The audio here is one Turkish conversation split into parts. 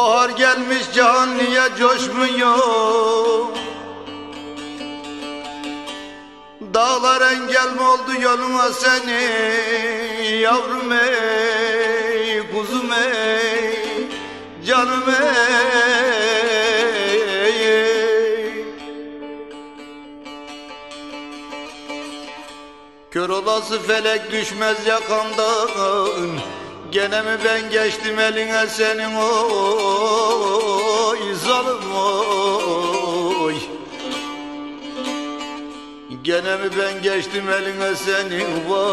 Bahar gelmiş can niye coşmuyor? Dağlar engel mi oldu yoluna seni Yavrum ey kuzum ey Canım ey. Kör olası felek düşmez yakamdan Gene mi ben geçtim eline senin oy zalim oy? Gene mi ben geçtim eline senin vay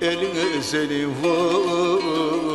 Eline senin vay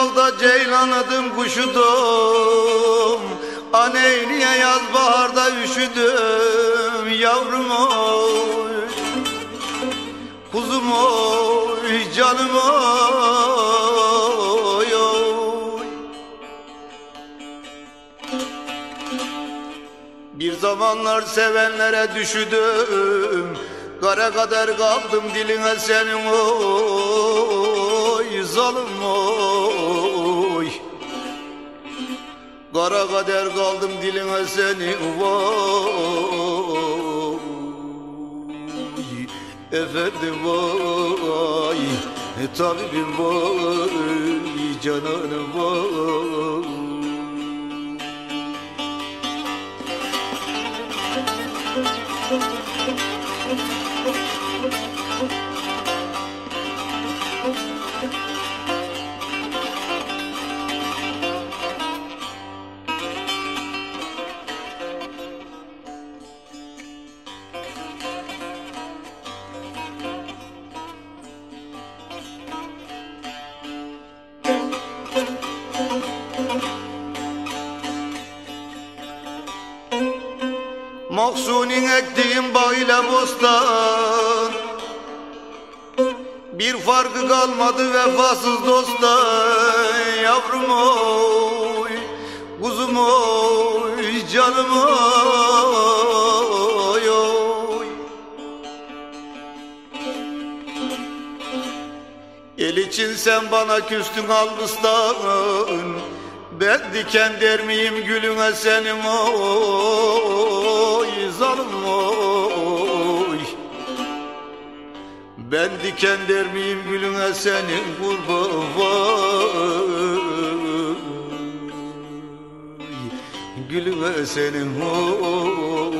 dalda ceylan adım kuşudum. Aneyliye yaz baharda üşüdüm Yavrum oy. Kuzum oy canım oy, oy. Bir zamanlar sevenlere düşüdüm Kara kadar kaldım diline senin oy Zalim oy Kara kader kaldım diline senin vay. Efendim vay e, Tabibim vay Cananım vay Mahsunin ektiğim bağ ile bostan. Bir farkı kalmadı vefasız dosttan Yavrum oy, kuzum oy, canım oy, oy. El için sen bana küstün albıstan Ben diken der miyim gülüne senin oy zalim oy. Ben diken der miyim gülüne senin kurban vay Gülüne senin oy